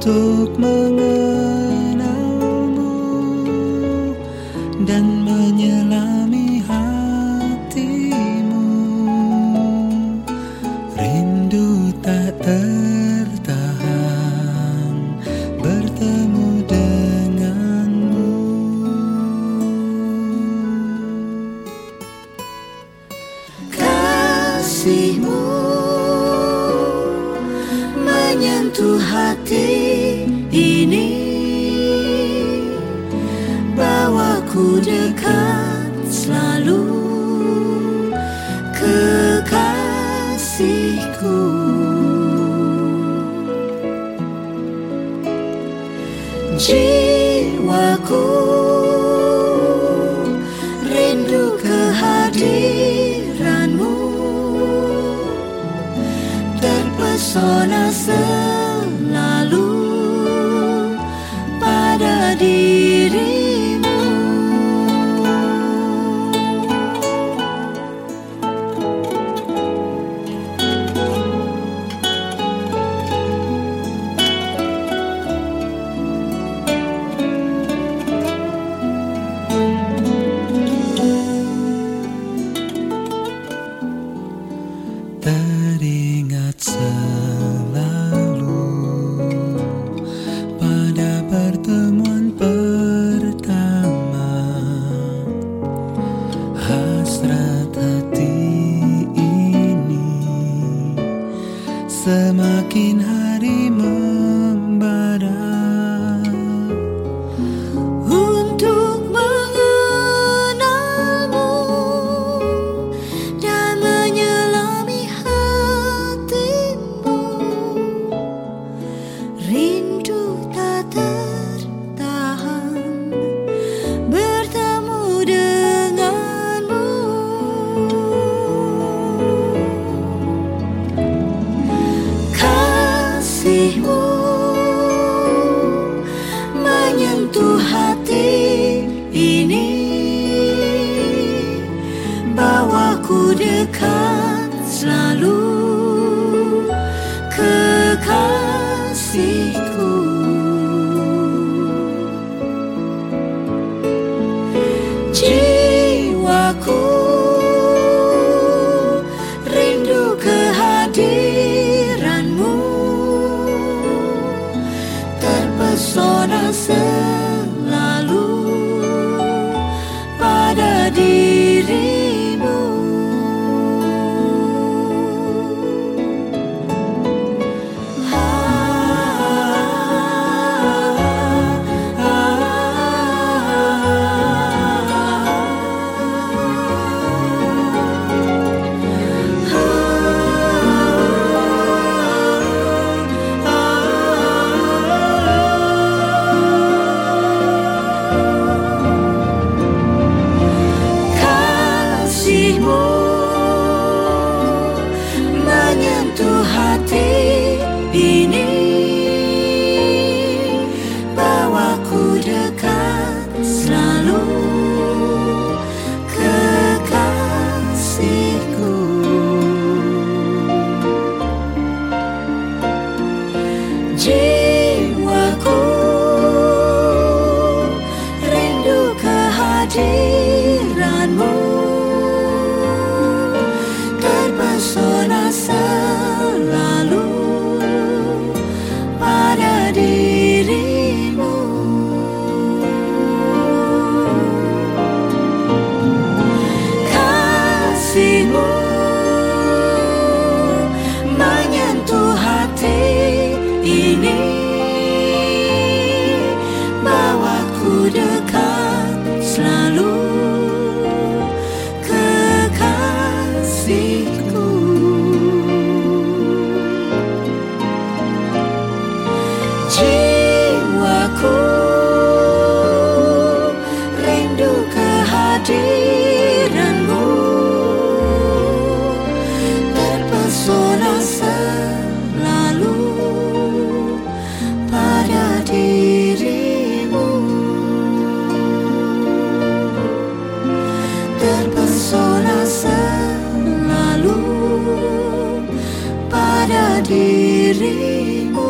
untuk mengenalmu dan menyelami hatimu. Rindu tak tertahan bertemu denganmu. Kasihmu menyentuh hati. jiwaku. Rindu kehadiranmu. Terpesona see. pada dirimu.